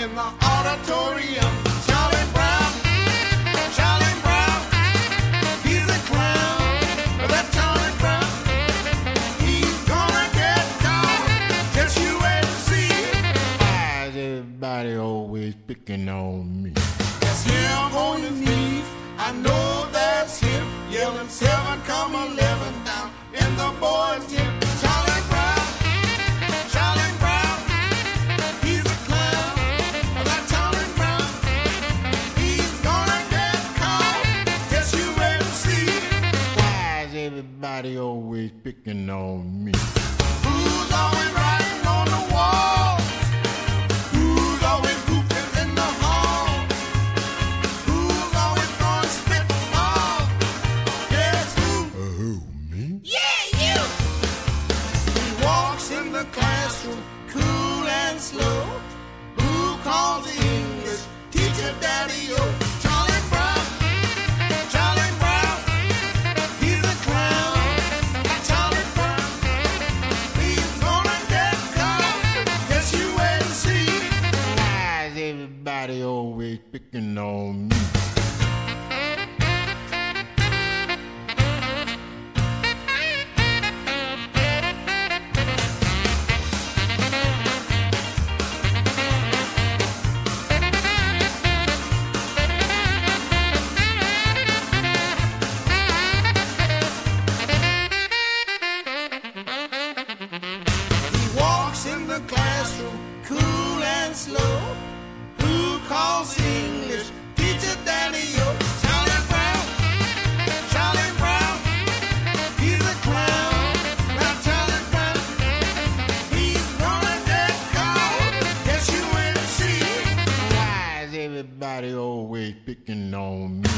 in the auditorium. Charlie Brown, Charlie Brown, he's a clown. That Charlie Brown, he's gonna get caught. Just you wait and see. Why is everybody always picking on me? That's him on his knees. I know that's him yelling seven, come eleven everybody always picking on me? Who's always writing on the walls? Who's always hooping in the hall? Who's always throwing spitballs? Guess who? Uh, who, me? Yeah, you! He walks in the classroom, cool and slow. Who calls the English teacher Daddy O? Everybody always picking on me? He walks in the classroom, cool and slow. Calls English? Teacher Daddy O. Charlie Brown, Charlie Brown, he's a clown. Now Charlie Brown, he's gonna get caught. Guess you and see. Why is everybody always picking on me?